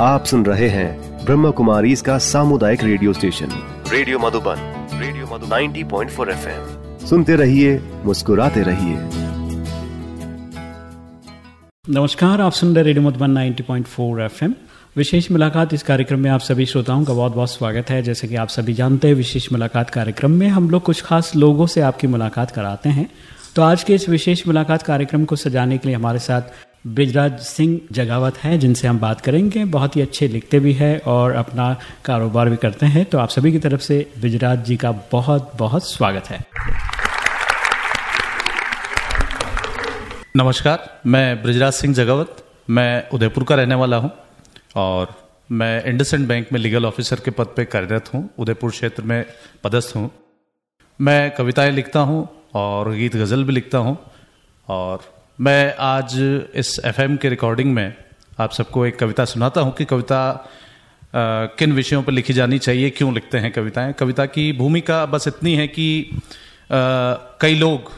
आप सुन रहे हैं ब्रह्म कुमारी इसका सामुदायिक radio station. Radio Madhuban radio Madhuban. 90.4 FM. सुनते रहिए मुस्कुराते रहिए। नमस्कार आप सुन रहे रेडियो मधुबन 90.4 एफएम। विशेष मुलाकात इस कार्यक्रम में आप सभी श्रोताओं का बहुत बहुत स्वागत है। जैसे कि आप सभी जानते हैं विशेष मुलाकात कार्यक्रम में हम लोग कुछ खास लोगों से आपकी मुलाकात कराते हैं। तो आज के इस विशेष मुलाकात कार्यक्रम को सजाने के लिए हमारे साथ ब्रिजराज सिंह जगावत हैं, जिनसे हम बात करेंगे। बहुत ही अच्छे लिखते भी हैं और अपना कारोबार भी करते हैं। तो आप सभी की तरफ़ से ब्रिजराज जी का बहुत बहुत स्वागत है। नमस्कार, मैं ब्रिजराज सिंह जगावत। मैं उदयपुर का रहने वाला हूँ और मैं इंडसेंड बैंक में लीगल ऑफिसर के पद पर कार्यरत हूँ। उदयपुर क्षेत्र में पदस्थ हूँ। मैं कविताएँ लिखता हूँ और गीत गज़ल भी लिखता हूँ और मैं आज इस एफएम के रिकॉर्डिंग में आप सबको एक कविता सुनाता हूँ कि कविता आ, किन विषयों पर लिखी जानी चाहिए क्यों लिखते हैं कविताएँ? कविता की भूमिका बस इतनी है कि आ, कई लोग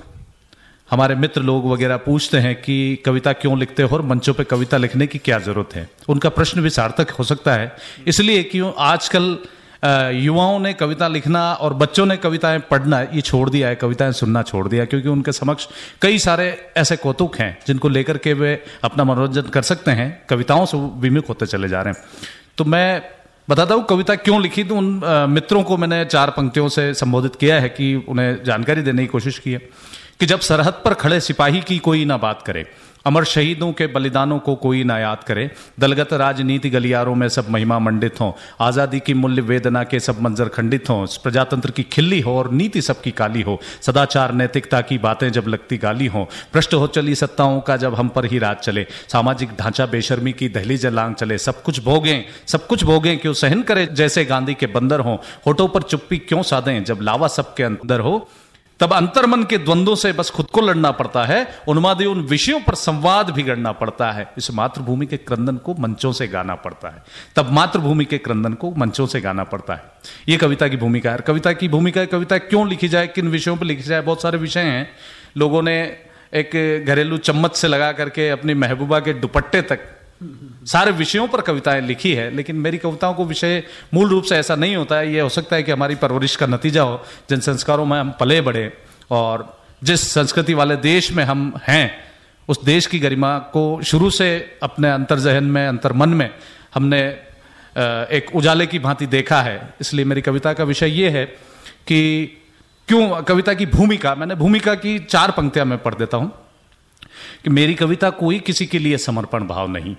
हमारे मित्र लोग वगैरह पूछते हैं कि कविता क्यों लिखते हो और मंचों पे कविता लिखने की क्या ज़रूरत है। उनका प्रश्न भी सार्थक हो सकता है। इसलिए क्यों आजकल युवाओं ने कविता लिखना और बच्चों ने कविताएँ पढ़ना, ये छोड़ दिया है, कविताएँ सुनना छोड़ दिया क्योंकि उनके समक्ष कई सारे ऐसे कौतुक हैं, जिनको लेकर के वे अपना मनोरंजन कर सकते हैं, कविताओं से विमुख होते चले जा रहे हैं। तो मैं बताता हूँ, कविता क्यों लिखी तो उन मित्रों को मैंने चार पंक्तियों से संबोधित किया है कि उन्हें जानकारी देने की कोशिश की है कि जब सरहद पर खड़े सिपाही की कोई ना बात करे अमर शहीदों के बलिदानों को कोई ना याद करे। दलगत राजनीति गलियारों में सब महिमा मंडित हो। आज़ादी की मूल्य वेदना के सब मंजर खंडित हो। प्रजातंत्र की खिल्ली हो और नीति सबकी काली हो। सदाचार, नैतिकता की बातें जब लगती गाली हो। भ्रष्ट हो चली सत्ताओं का जब हम पर ही राज चले। सामाजिक ढांचा बेशर्मी की दहली जलांग चले। सब कुछ भोगें, सब कुछ भोगें, क्यों सहन करे जैसे गांधी के बंदर हो। होठों पर चुप्पी क्यों साधें जब लावा सबके अंदर हो? तब अंतर्मन के द्वंद्वों से बस खुद को लड़ना पड़ता है, उन्मादी उन विषयों पर संवाद भी गढ़ना पड़ता है। इस मातृभूमि के क्रंदन को मंचों से गाना पड़ता है। तब मातृभूमि के क्रंदन को मंचों से गाना पड़ता है। ये कविता की भूमिका है। कविता की भूमिका कविता क्यों लिखी जाए, किन विषयों पर लिखी जाए, बहुत सारे विषय हैं। लोगों ने एक घरेलू चम्मच से लगा करके अपनी महबूबा के दुपट्टे तक सारे विषयों पर कविताएँ लिखी है, लेकिन मेरी कविताओं को विषय मूल रूप से ऐसा नहीं होता है। ये हो सकता है कि हमारी परवरिश का नतीजा हो। जिन संस्कारों में हम पले बढ़े और जिस संस्कृति वाले देश में हम हैं, उस देश की गरिमा को शुरू से अपने अंतर्जहन में, अंतर्मन में हमने एक उजाले की भांति देखा है। इसलिए मेरी कविता का विषय ये है कि क्यों, कविता की भूमिका, मैंने भूमिका की चार पंक्तियाँ मैं पढ़ देता हूँ कि मेरी कविता कोई किसी के लिए समर्पण भाव नहीं।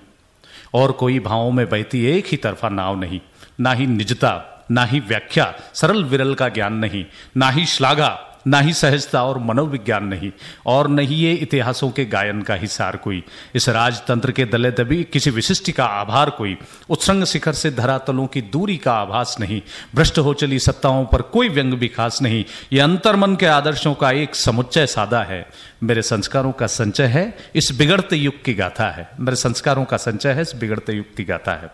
और कोई भावों में बहती एक ही तरफा नाव नहीं, ना ही निजता, ना ही व्याख्या, सरल विरल का ज्ञान नहीं, ना ही श्लाघा। ना ही सहजता और मनोविज्ञान नहीं, और नहीं ये इतिहासों के गायन का हिसार कोई। इस राजतंत्र के दले दबी किसी विशिष्ट का आभार कोई। उत्संग शिखर से धरातलों की दूरी का आभास नहीं। भ्रष्ट हो चली सत्ताओं पर कोई व्यंग भी खास नहीं। ये अंतर्मन के आदर्शों का एक समुच्चय सादा है। मेरे संस्कारों का संचय है, इस बिगड़ते युग की गाथा है। मेरे संस्कारों का संचय है, इस बिगड़ते युग की गाथा है।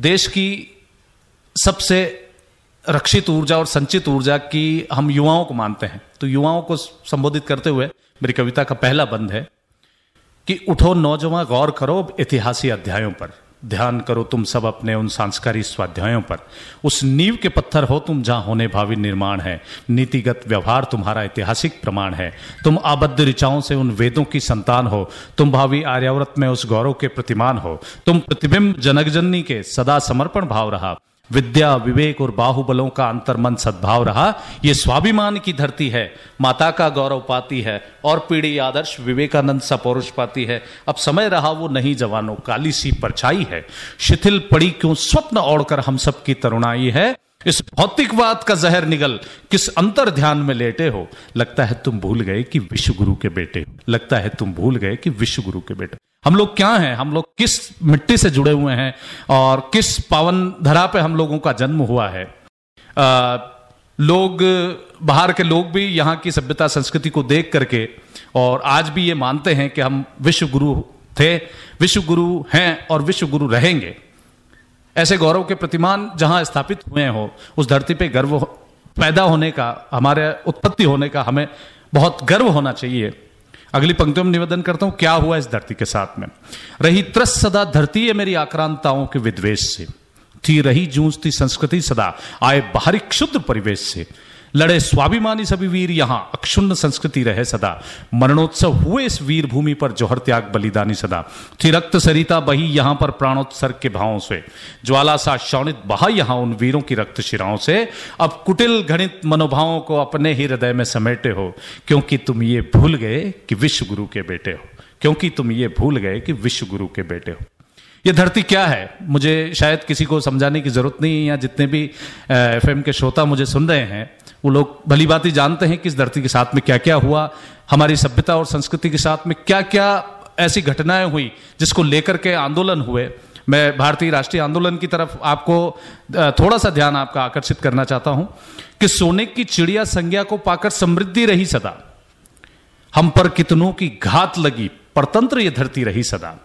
देश की सबसे रक्षित ऊर्जा और संचित ऊर्जा की हम युवाओं को मानते हैं। तो युवाओं को संबोधित करते हुए मेरी कविता का पहला बंद है कि उठो नौजवान, गौर करो ऐतिहासिक अध्यायों पर। ध्यान करो तुम सब अपने उन सांस्कारी स्वाध्यायों पर। उस नींव के पत्थर हो तुम जहाँ होने भावी निर्माण है। नीतिगत व्यवहार तुम्हारा ऐतिहासिक प्रमाण है। तुम आबद्ध ऋचाओं से उन वेदों की संतान हो। तुम भावी आर्यावृत में उस गौरव के प्रतिमान हो। तुम प्रतिबिंब जनकजननी के सदा समर्पण भाव रहा। विद्या, विवेक और बाहुबलों का अंतर्मन सद्भाव रहा। ये स्वाभिमान की धरती है, माता का गौरव पाती है और पीढ़ी आदर्श विवेकानंद सा पौरुष पाती है। अब समय रहा वो नहीं जवानों, काली सी परछाई है। शिथिल पड़ी क्यों स्वप्न ओढ़कर हम सब की तरुणाई है? इस भौतिकवाद का जहर निगल किस अंतर ध्यान में लेटे हो? लगता है तुम भूल गए कि विश्व गुरु के बेटे लगता है तुम भूल गए कि विश्व गुरु के बेटे हम लोग क्या हैं? हम लोग किस मिट्टी से जुड़े हुए हैं? और किस पावन धरा पे हम लोगों का जन्म हुआ है? आ, लोग बाहर के लोग भी यहाँ की सभ्यता संस्कृति को देख करके और आज भी ये मानते हैं कि हम विश्व गुरु थे विश्व गुरु हैं और विश्व गुरु रहेंगे। ऐसे गौरव के प्रतिमान जहाँ स्थापित हुए हो उस धरती पे गर्व पैदा होने का हमारे उत्पत्ति होने का हमें बहुत गर्व होना चाहिए। अगली पंक्तियों में निवेदन करता हूँ, क्या हुआ इस धरती के साथ में? रही त्रस सदा, धरती है मेरी आक्रांताओं के विद्वेश से। थी रही जूझती संस्कृति सदा, आए बाहरी क्षुद्र परिवेश से। लड़े स्वाभिमानी सभी वीर यहाँ, अक्षुण्ण संस्कृति रहे सदा। मरणोत्सव हुए इस वीर भूमि पर, जोहर त्याग बलिदानी सदा। थी रक्त सरिता बही यहाँ पर प्राणोत्सर्ग के भावों से। ज्वाला सा शौणित बहा यहाँ उन वीरों की रक्त शिराओं से। अब कुटिल गणित मनोभावों को अपने ही हृदय में समेटे हो, क्योंकि तुम ये भूल गए कि विश्व गुरु के बेटे हो। क्योंकि तुम ये भूल गए कि विश्व गुरु के बेटे हो। ये धरती क्या है? मुझे शायद किसी को समझाने की ज़रूरत नहीं है या जितने भी एफएम के श्रोता मुझे सुन रहे हैं, वो लोग भली बात ही जानते हैं कि इस धरती के साथ में क्या क्या हुआ, हमारी सभ्यता और संस्कृति के साथ में क्या क्या ऐसी घटनाएँ हुई जिसको लेकर के आंदोलन हुए। मैं भारतीय राष्ट्रीय आंदोलन की तरफ़ आपको थोड़ा सा ध्यान आपका आकर्षित करना चाहता हूँ कि सोने की चिड़िया संज्ञा को पाकर समृद्धि रही सदा। हम पर कितनों की घात लगी, परतंत्र ये धरती रही सदा।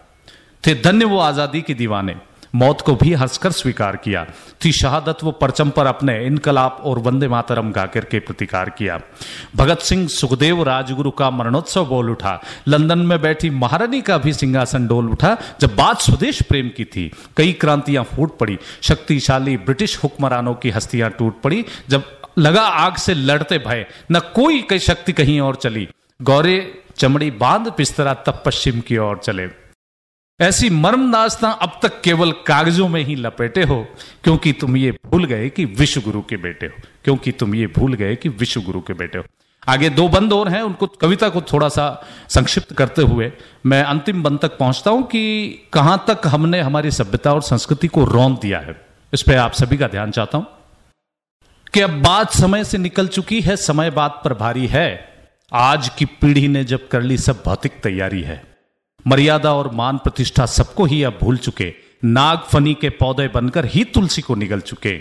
थे धन्य वो आज़ादी के दीवाने। मौत को भी हंसकर स्वीकार किया। थी शहादत वो परचम पर अपने इनकलाप और वंदे मातरम गाकर के प्रतिकार किया। भगत सिंह सुखदेव राजगुरु का मरणोत्सव बोल उठा। लंदन में बैठी महारानी का भी सिंहासन डोल उठा, जब बात स्वदेश प्रेम की थी। कई क्रांतियाँ फूट पड़ी। शक्तिशाली ब्रिटिश हुक्मरानों की हस्तियाँ टूट पड़ी। जब लगा आग से लड़ते भय, न कोई कई शक्ति कहीं और चली। गौरे, चमड़ी बाँध पिस्तरा तब पश्चिम की ओर चले। ऐसी मर्म दास्तां अब तक केवल कागजों में ही लपेटे हो, क्योंकि तुम ये भूल गए कि विश्व गुरु के बेटे हो, क्योंकि तुम ये भूल गए कि विश्व गुरु के बेटे हो। आगे दो बंद और हैं, उनको कविता को थोड़ा सा संक्षिप्त करते हुए मैं अंतिम बंद तक पहुँचता हूँ कि कहाँ तक हमने हमारी सभ्यता और संस्कृति को रौन दिया है, इस पर आप सभी का ध्यान चाहता हूँ। कि अब बात समय से निकल चुकी है, समय बात पर भारी है। आज की पीढ़ी ने जब कर ली सब भौतिक तैयारी है। मर्यादा और मान प्रतिष्ठा सबको ही अब भूल चुके। नाग फनी के पौधे बनकर ही तुलसी को निगल चुके।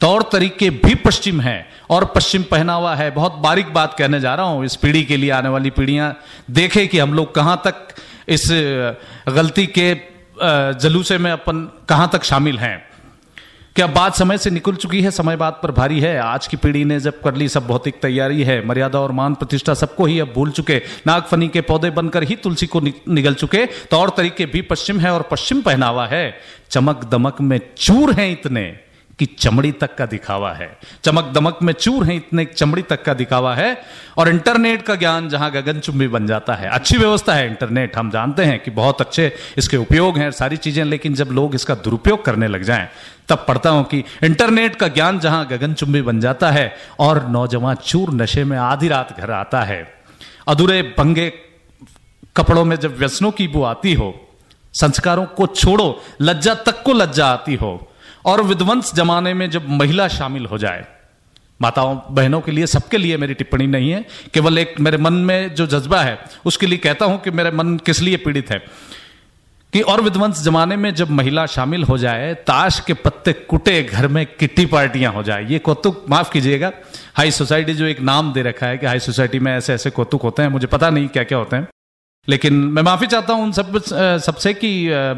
तौर तरीके भी पश्चिम है और पश्चिम पहनावा है। बहुत बारीक बात कहने जा रहा हूँ। इस पीढ़ी के लिए आने वाली पीढ़ियाँ देखें कि हम लोग कहाँ तक इस गलती के जलूसे में अपन कहाँ तक शामिल हैं। क्या बात समय से निकल चुकी है? समय बात पर भारी है। आज की पीढ़ी ने जब कर ली सब भौतिक तैयारी है। मर्यादा और मान प्रतिष्ठा सबको ही अब भूल चुके। नागफनी के पौधे बनकर ही तुलसी को निगल चुके। तौर तरीके भी पश्चिम है और पश्चिम पहनावा है। चमक दमक में चूर हैं इतने। कि चमड़ी तक का दिखावा है। चमक दमक में चूर है, इतने चमड़ी तक का दिखावा है। और इंटरनेट का ज्ञान जहाँ गगनचुंबी बन जाता है। अच्छी व्यवस्था है इंटरनेट, हम जानते हैं कि बहुत अच्छे इसके उपयोग हैं, सारी चीज़ें, लेकिन जब लोग इसका दुरुपयोग करने लग जाएँ, तब पढ़ता हूँ कि इंटरनेट का ज्ञान जहाँ गगनचुंबी बन जाता है और नौजवान चूर नशे में आधी रात घर आता है। अधूरे भंगे कपड़ों में जब व्यसनों की बू आती हो, संस्कारों को छोड़ो, लज्जा तक को लज्जा आती हो और विध्वंस जमाने में जब महिला शामिल हो जाए, माताओं, बहनों के लिए, सबके लिए मेरी टिप्पणी नहीं है, केवल एक मेरे मन में जो जज्बा है, उसके लिए कहता हूँ कि मेरे मन किस लिए पीड़ित है। कि और विध्वंस जमाने में जब महिला शामिल हो जाए, ताश के पत्ते कुटे, घर में किट्टी पार्टियाँ हो जाए, ये कौतुक, माफ़ कीजिएगा, हाई सोसाइटी जो एक नाम दे रखा है कि हाई सोसाइटी में ऐसे ऐसे कौतुक होते हैं, मुझे पता नहीं क्या क्या होते हैं। लेकिन मैं माफ़ी चाहता हूँ उन सब सबसे कि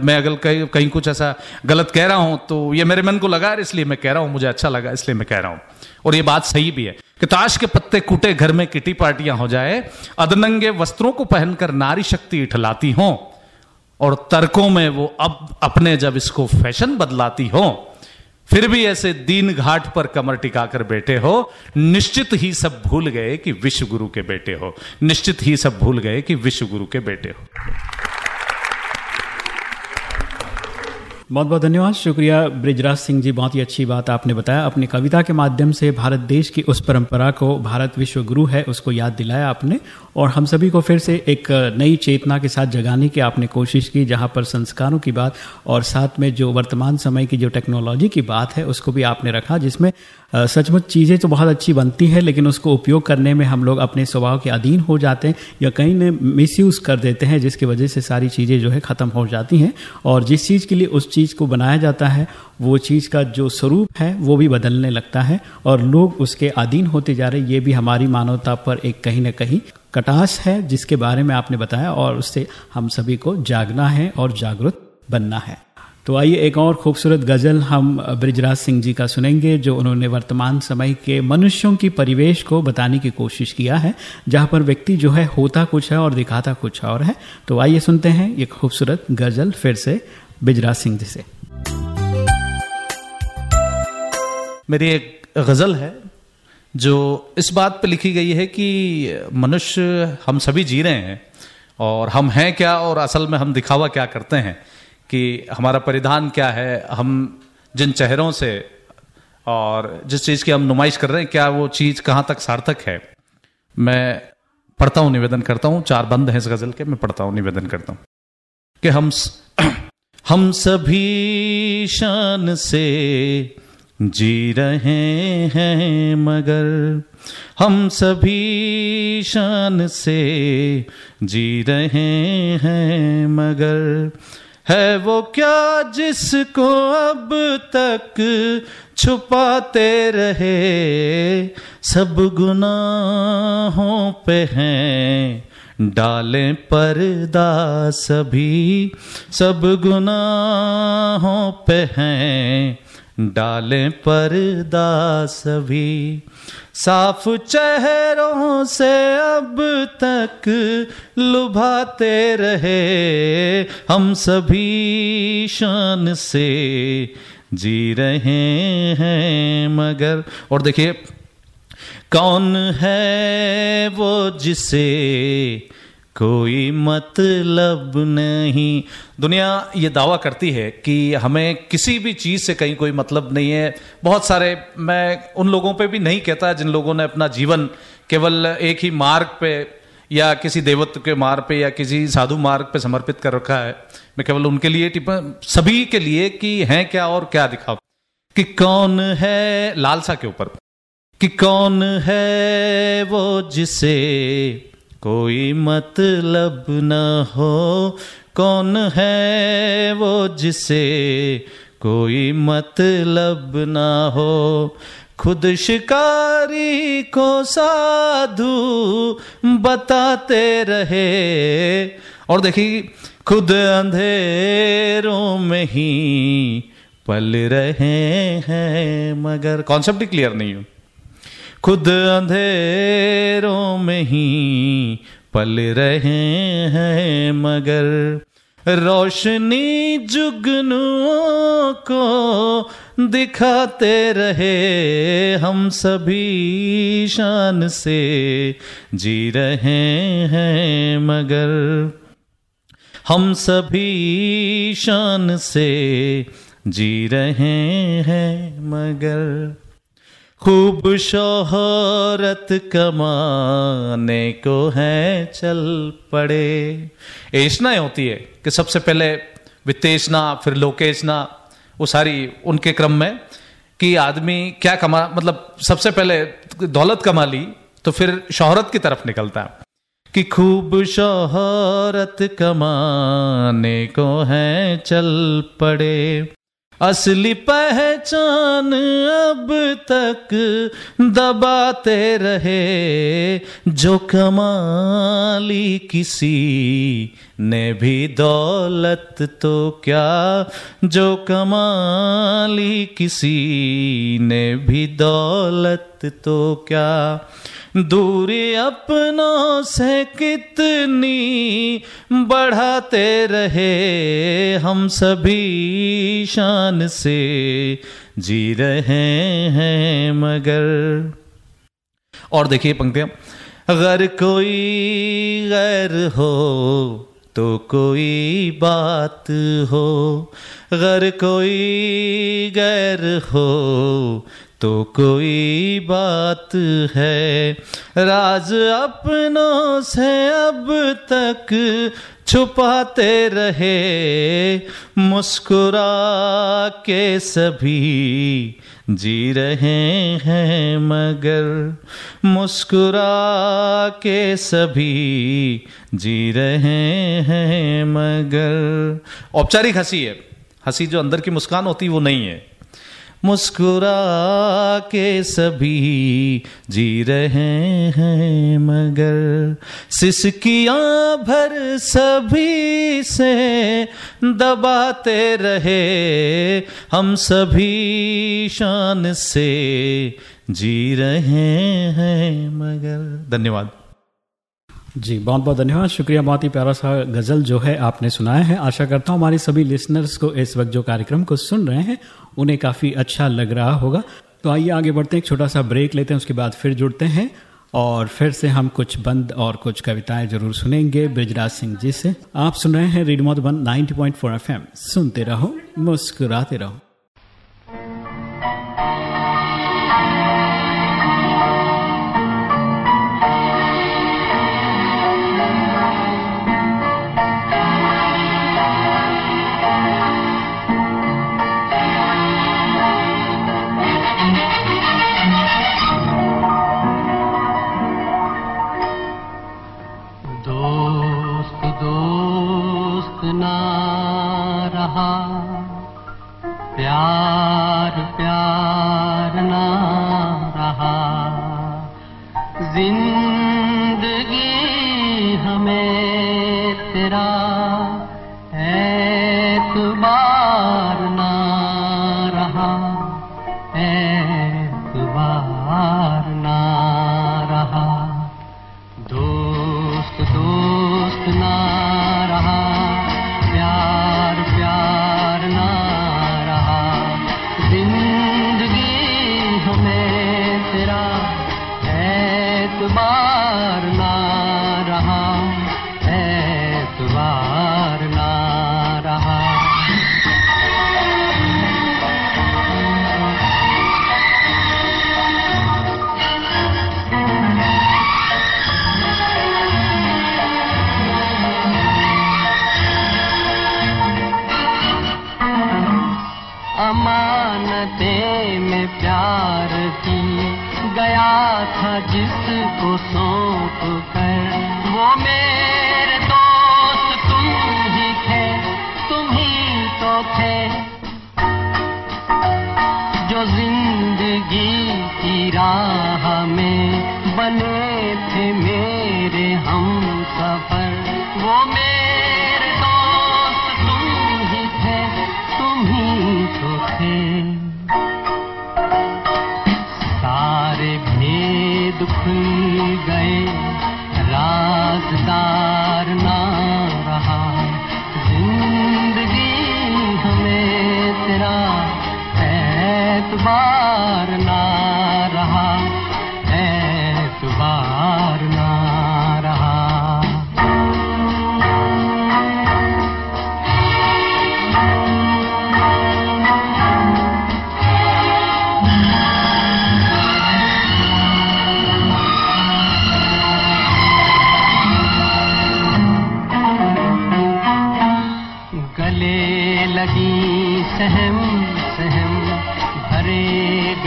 मैं अगर कहीं कहीं कुछ ऐसा गलत कह रहा हूँ तो ये मेरे मन को लगा है इसलिए मैं कह रहा हूँ, मुझे अच्छा लगा, इसलिए मैं कह रहा हूँ। और ये बात सही भी है कि ताश के पत्ते कूटे, घर में किटी पार्टियाँ हो जाए, अदनंगे वस्त्रों को पहनकर नारी शक्ति इठलाती हो, और तर्कों में वो अब अपने जब इसको फ़ैशन बदलाती हो फिर भी ऐसे दीन घाट पर कमर टिकाकर बैठे हो, निश्चित ही सब भूल गए कि विश्व गुरु के बेटे हो। निश्चित ही सब भूल गए कि विश्व गुरु के बेटे हो। बहुत बहुत धन्यवाद। शुक्रिया ब्रिजराज सिंह जी, बहुत ही अच्छी बात आपने बताया। अपनी कविता के माध्यम से भारत देश की उस परंपरा को, भारत विश्व गुरु है, उसको याद दिलाया आपने। और हम सभी को फिर से एक नई चेतना के साथ जगाने की आपने कोशिश की, जहाँ पर संस्कारों की बात और साथ में जो वर्तमान समय की जो टेक्नोलॉजी की बात है, उसको भी आपने रखा, जिसमें सचमुच चीज़ें तो बहुत अच्छी बनती हैं, लेकिन उसको उपयोग करने में हम लोग अपने स्वभाव के अधीन हो जाते हैं या कहीं ने मिसयूज़ कर देते हैं, जिसकी वजह से सारी चीज़ें जो है ख़त्म हो जाती हैं। और जिस चीज़ के लिए उस चीज़ को बनाया जाता है, वो चीज़ का जो स्वरूप है, वो भी बदलने लगता है और लोग उसके अधीन होते जा रहे ये भी हमारी मानवता पर एक कहीं ना कहीं कटास है, जिसके बारे में आपने बताया और उससे हम सभी को जागना है और जागरूक बनना है। तो आइए एक और खूबसूरत गज़ल हम ब्रिजराज सिंह जी का सुनेंगे, जो उन्होंने वर्तमान समय के मनुष्यों की परिवेश को बताने की कोशिश किया है, जहाँ पर व्यक्ति जो है होता कुछ है और दिखाता कुछ और है। तो आइए सुनते हैं ये खूबसूरत गज़ल फिर से ब्रिजराज सिंह जी से। मेरी एक गज़ल है जो इस बात पर लिखी गई है कि मनुष्य हम सभी जी रहे हैं और हम हैं क्या और असल में हम दिखावा क्या करते हैं कि हमारा परिधान क्या है, हम जिन चेहरों से और जिस चीज़ की हम नुमाइश कर रहे हैं, क्या वो चीज़ कहाँ तक सार्थक है? मैं पढ़ता हूँ, निवेदन करता हूँ, चार बंद हैं इस गज़ल के, मैं पढ़ता हूँ, निवेदन करता हूँ कि हम हम सभी शान से जी रहे हैं मगर हम सभी शान से जी रहे हैं मगर है वो क्या जिसको अब तक छुपाते रहे? सब गुनाहों पे हैं, डालें पर्दा सभी। सब गुनाहों पे हैं डालें पर्दा सभी। साफ़ चेहरों से अब तक लुभाते रहे हम सभी शान से। जी रहे हैं मगर, और देखिए, कौन है वो जिसे कोई मतलब नहीं। दुनिया ये दावा करती है कि हमें किसी भी चीज़ से कहीं कोई मतलब नहीं है। बहुत सारे, मैं उन लोगों पे भी नहीं कहता जिन लोगों ने अपना जीवन केवल एक ही मार्ग पे या किसी देवत्व के मार्ग पे या किसी साधु मार्ग पे समर्पित कर रखा है। मैं केवल उनके लिए टिप्पा सभी के लिए कि हैं क्या और क्या दिखाओ कि कौन है लालसा के ऊपर? कि कौन है वो जिसे कोई मतलब न हो। कौन है वो जिसे कोई मतलब न हो? खुद शिकारी को साधु बताते रहे। और देखिए, खुद अंधेरों में ही पल रहे हैं, मगर कॉन्सेप्ट क्लियर नहीं हो खुद अंधेरों में ही पल रहे हैं मगर रोशनी जुगनुओं को दिखाते रहे हम सभी शान से जी रहे हैं मगर हम सभी शान से जी रहे हैं मगर खूब शोहरत कमाने को है चल पड़े। ऐशनाएँ होती है कि सबसे पहले वित्तेषणा फिर लोकेशना, वो सारी उनके क्रम में कि आदमी क्या कमा मतलब सबसे पहले दौलत कमा ली तो फिर शोहरत की तरफ़ निकलता है। कि खूब शोहरत कमाने को है चल पड़े। असली पहचान अब तक दबाते रहे, जो कमाली किसी ने भी दौलत तो क्या, जो कमाली किसी ने भी दौलत तो क्या। दूरी अपनों से कितनी बढ़ाते रहे हम सभी शान से जी रहे हैं मगर। और देखिए पंक्तियाँ, अगर कोई गैर हो तो कोई बात हो, अगर कोई गैर हो तो कोई बात है। राज अपनों से अब तक छुपाते रहे। मुस्कुरा के सभी जी रहे हैं मगर मुस्कुरा के सभी जी रहे हैं मगर। औपचारिक हँसी है। हँसी जो अंदर की मुस्कान होती वो नहीं है। मुस्कुरा के सभी जी रहे हैं मगर सिसकियाँ भर सभी से दबाते रहे हम सभी शान से जी रहे हैं मगर। धन्यवाद। जी, बहुत बहुत धन्यवाद। शुक्रिया, बहुत ही प्यारा सा गज़ल जो है आपने सुनाया है। आशा करता हूँ हमारे सभी लिसनर्स को इस वक्त जो कार्यक्रम को सुन रहे हैं उन्हें काफ़ी अच्छा लग रहा होगा। तो आइए आगे बढ़ते हैं, एक छोटा सा ब्रेक लेते हैं, उसके बाद फिर जुड़ते हैं और फिर से हम कुछ बंद और कुछ कविताएँ ज़रूर सुनेंगे। ब्रिजराज सिंह जी से। आप सुन रहे हैं रेडियो मधुबन 90.4 एफएम। सुनते रहो, मुस्कुराते रहो। तेरा एतबार ना the queen.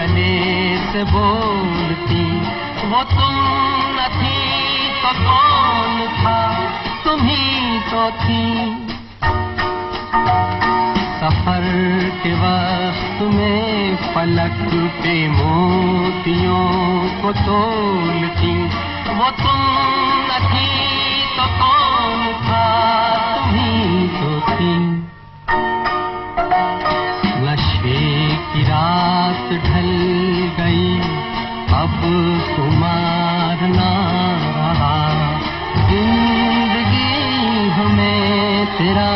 गले से बोलती, वो तो तुम न थी तो कौन था? तुम ही तो थी। सफ़र के वक्त में पलक पे मोतियों को तोलती, वो तो तुम न थी तो कौन था? तुम ही तो थी। रात ढल गई। अब कुमार ना रहा। ज़िंदगी हमें तेरा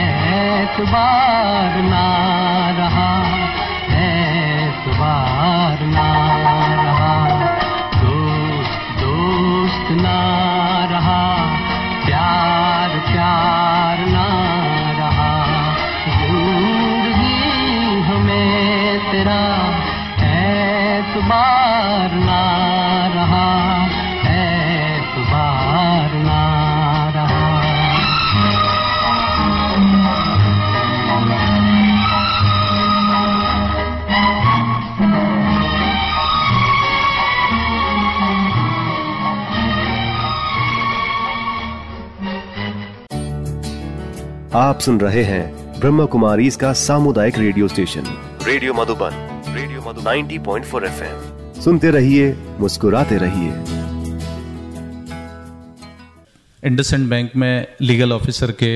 एतबार ना रहा। एतबार ना रहा। दोस्त दोस्त ना रहा। प्यार प्यार आप सुन रहे हैं ब्रह्म कुमारी इसका सामुदायिक radio station. Radio Madhuban radio Madhu 90.4 FM. सुनते रहिए मुस्कुराते रहिए। इंडसेंड बैंक में लीगल ऑफिसर के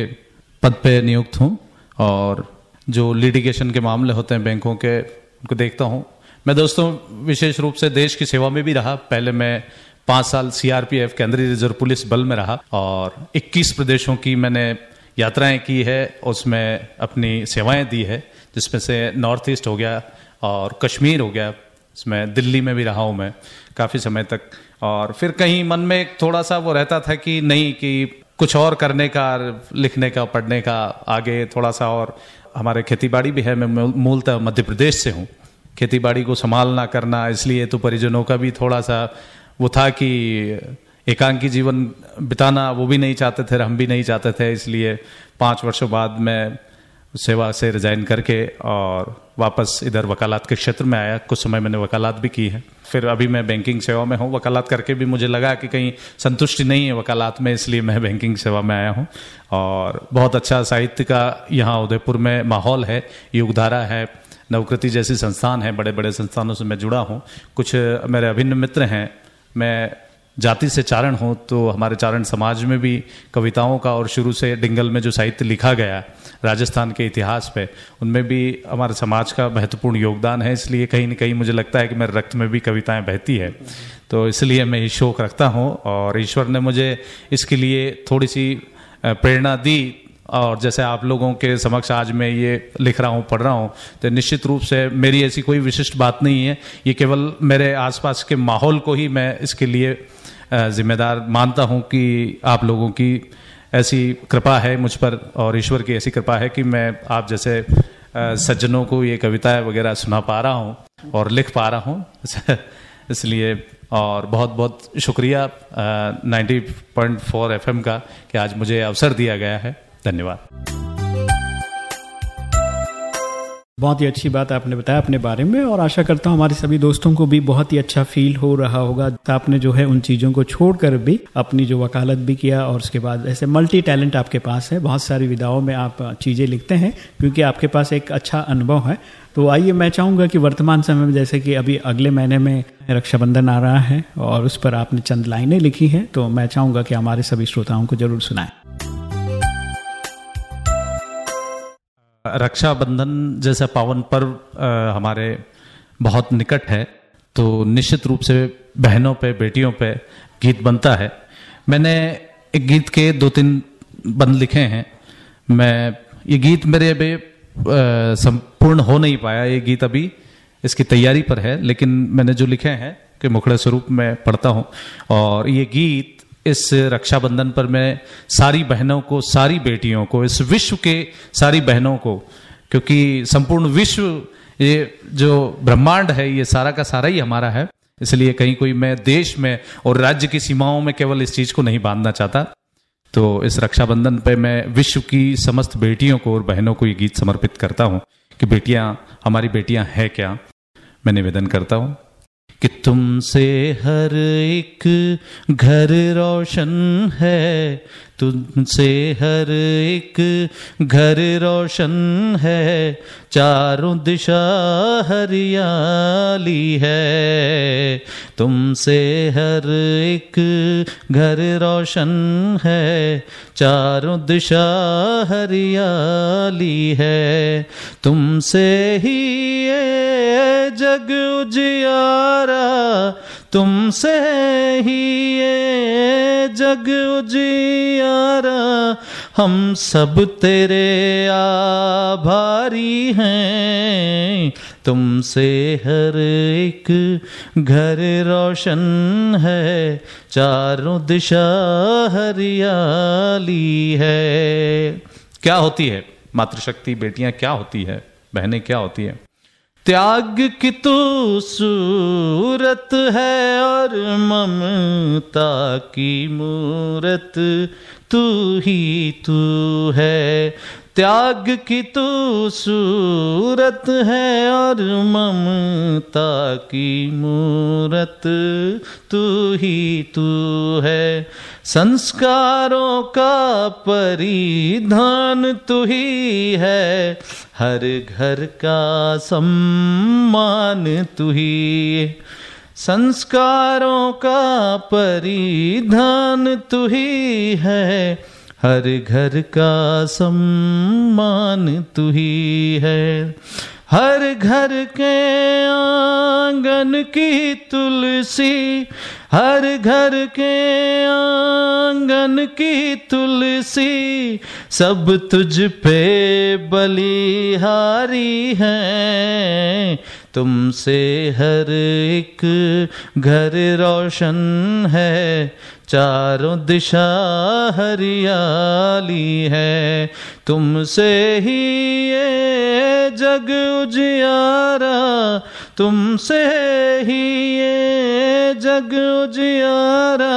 पद पे नियुक्त हूँ और जो लिटिगेशन के मामले होते हैं बैंकों के उनको देखता हूँ। मैं दोस्तों विशेष रूप से देश की सेवा में भी रहा। पहले मैं पाँच साल सीआरपीएफ केंद्रीय रिज़र्व पुलिस बल में रहा और 21 प्रदेशों की मैंने यात्राएँ की है उसमें अपनी सेवाएँ दी है। जिसमें से नॉर्थ ईस्ट हो गया और कश्मीर हो गया, इसमें दिल्ली में भी रहा हूँ मैं काफ़ी समय तक। और फिर कहीं मन में एक थोड़ा सा वो रहता था कि नहीं, कि कुछ और करने का, लिखने का, पढ़ने का आगे थोड़ा सा और हमारे खेती बाड़ी भी है, मैं मूलतः मध्य प्रदेश से हूँ। खेती बाड़ी को संभालना करना, इसलिए तो परिजनों का भी थोड़ा सा वो था कि एकांकी जीवन बिताना वो भी नहीं चाहते थे, हम भी नहीं चाहते थे, इसलिए पाँच वर्षों बाद मैं सेवा से रिजाइन करके और वापस इधर वकालत के क्षेत्र में आया। कुछ समय मैंने वकालत भी की है। फिर अभी मैं बैंकिंग सेवा में हूँ। वकालत करके भी मुझे लगा कि कहीं संतुष्टि नहीं है वकालत में, इसलिए मैं बैंकिंग सेवा में आया हूँ। और बहुत अच्छा साहित्य का यहाँ उदयपुर में माहौल है, युगधारा है, नवकृति जैसी संस्थान है बड़े बड़े संस्थानों से मैं जुड़ा हूँ। कुछ मेरे अभिन्न मित्र हैं। मैं जाति से चारण हूँ तो हमारे चारण समाज में भी कविताओं का और शुरू से डिंगल में जो साहित्य लिखा गया राजस्थान के इतिहास पे, उनमें भी हमारे समाज का महत्वपूर्ण योगदान है। इसलिए कहीं ना कहीं मुझे लगता है कि मेरे रक्त में भी कविताएँ बहती है। तो इसलिए मैं ये शौक रखता हूँ और ईश्वर ने मुझे इसके लिए थोड़ी सी प्रेरणा दी और जैसे आप लोगों के समक्ष आज मैं ये लिख रहा हूँ, पढ़ रहा हूँ तो निश्चित रूप से मेरी ऐसी कोई विशिष्ट बात नहीं है। ये केवल मेरे आसपास के माहौल को ही मैं इसके लिए जिम्मेदार मानता हूँ कि आप लोगों की ऐसी कृपा है मुझ पर और ईश्वर की ऐसी कृपा है कि मैं आप जैसे सज्जनों को ये कविताएँ वगैरह सुना पा रहा हूँ और लिख पा रहा हूँ। इसलिए और बहुत बहुत शुक्रिया नाइन्टी पॉइंट फोर एफ़ का कि आज मुझे अवसर दिया गया है। धन्यवाद। बहुत ही अच्छी बात आपने बताया अपने बारे में, और आशा करता हूँ हमारे सभी दोस्तों को भी बहुत ही अच्छा फील हो रहा होगा। आपने जो है उन चीज़ों को छोड़कर भी अपनी जो वकालत भी किया, और उसके बाद ऐसे मल्टी टैलेंट आपके पास है। बहुत सारी विधाओं में आप चीज़ें लिखते हैं, क्योंकि आपके पास एक अच्छा अनुभव है। तो आइए मैं चाहूँगा कि वर्तमान समय में, जैसे कि अभी अगले महीने में रक्षाबंधन आ रहा है, और उस पर आपने चंद लाइनें लिखी हैं तो मैं चाहूँगा कि हमारे सभी श्रोताओं को ज़रूर सुनाएँ। रक्षाबंधन जैसा पावन पर्व हमारे बहुत निकट है तो निश्चित रूप से बहनों पे, बेटियों पे गीत बनता है। मैंने एक गीत के दो तीन बंद लिखे हैं। मैं, ये गीत मेरे अभी संपूर्ण हो नहीं पाया, ये गीत अभी इसकी तैयारी पर है, लेकिन मैंने जो लिखे हैं कि मुखड़े स्वरूप में पढ़ता हूँ, और ये गीत इस रक्षाबंधन पर मैं सारी बहनों को, सारी बेटियों को, इस विश्व के सारी बहनों को, क्योंकि संपूर्ण विश्व ये जो ब्रह्मांड है, ये सारा का सारा ही हमारा है। इसलिए कहीं कोई मैं देश में और राज्य की सीमाओं में केवल इस चीज़ को नहीं बांधना चाहता। तो इस रक्षाबंधन पे मैं विश्व की समस्त बेटियों को और बहनों को ये गीत समर्पित करता हूँ कि बेटियाँ, हमारी बेटियाँ हैं क्या? मैं निवेदन करता हूँ कि तुमसे हर एक घर रोशन है। तुमसे हर एक घर रोशन है, चारों दिशा हरियाली है। तुमसे हर एक घर रोशन है, चारों दिशा हरियाली है। तुमसे ही ये जग उजियारा तुमसे ही ये जग उजियारा, हम सब तेरे आभारी हैं। तुमसे हर एक घर रोशन है, चारों दिशा हरियाली है। क्या होती है? मातृशक्ति, बेटियाँ, क्या होती है? बहनें, क्या होती है? त्याग की तो सूरत है और ममता की मूरत तू ही तू है। त्याग की तू सूरत है और ममता की मूरत, तू ही तू है। संस्कारों का परिधान तू ही है। हर घर का सम्मान तू ही संस्कारों का परिधान तू ही है। हर घर का सम्मान तू ही है। हर घर के आँगन की तुलसी, हर घर के आँगन की तुलसी, सब तुझ पे बलिहारी है। तुमसे हर एक घर रोशन है। चारों दिशा हरियाली है। तुमसे ही ये जग उजियारा, तुमसे ही ये जग उजियारा,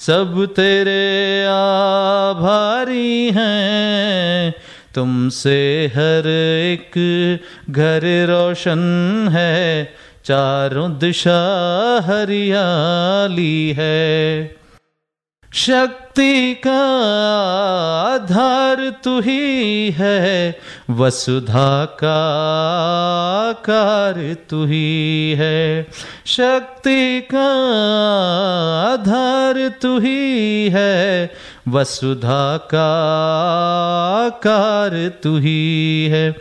सब तेरे आभारी हैं। तुमसे हर एक घर रोशन है। चारों दिशा हरियाली है। शक्ति का आधार तू ही है, वसुधा का आकार तू ही है। शक्ति का आधार तू ही है, वसुधा का आकार तू ही है।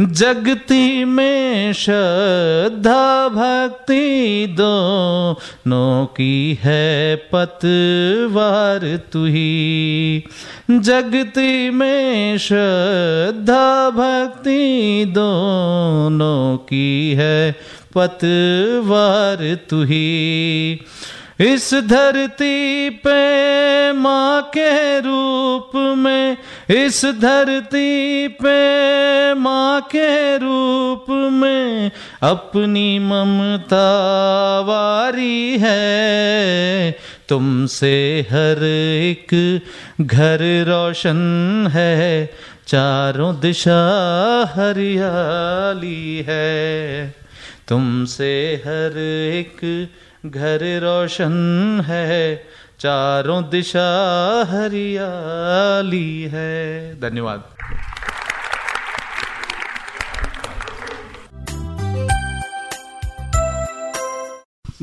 जगती में श्रद्धा भक्ति दोनों की है पतवार तू ही। जगती में श्रद्धा भक्ति दोनों की है पतवार तू ही। इस धरती पे माँ के रूप में, इस धरती पे माँ के रूप में अपनी ममता वारी है। तुमसे हर एक घर रोशन है, चारों दिशा हरियाली है। तुमसे हर एक घर रोशन है चारों दिशा हरियाली है। धन्यवाद।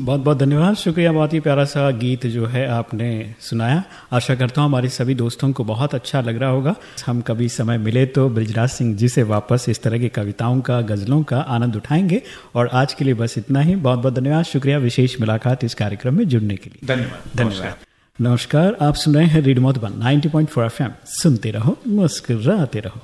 बहुत बहुत धन्यवाद। शुक्रिया बहुत ही प्यारा सा गीत जो है आपने सुनाया। आशा करता हूँ हमारे सभी दोस्तों को बहुत अच्छा लग रहा होगा। हम कभी समय मिले तो ब्रिजराज सिंह जी से वापस इस तरह की कविताओं का गज़लों का आनंद उठाएँगे। और आज के लिए बस इतना ही। बहुत बहुत धन्यवाद। शुक्रिया। विशेष मुलाकात इस कार्यक्रम में जुड़ने के लिए। धन्यवाद। धन्यवाद। नमस्कार। आप सुन रहे हैं रेडियो मधुबन 90.4 एफएम सुनते रहो मुस्कुराते रहो।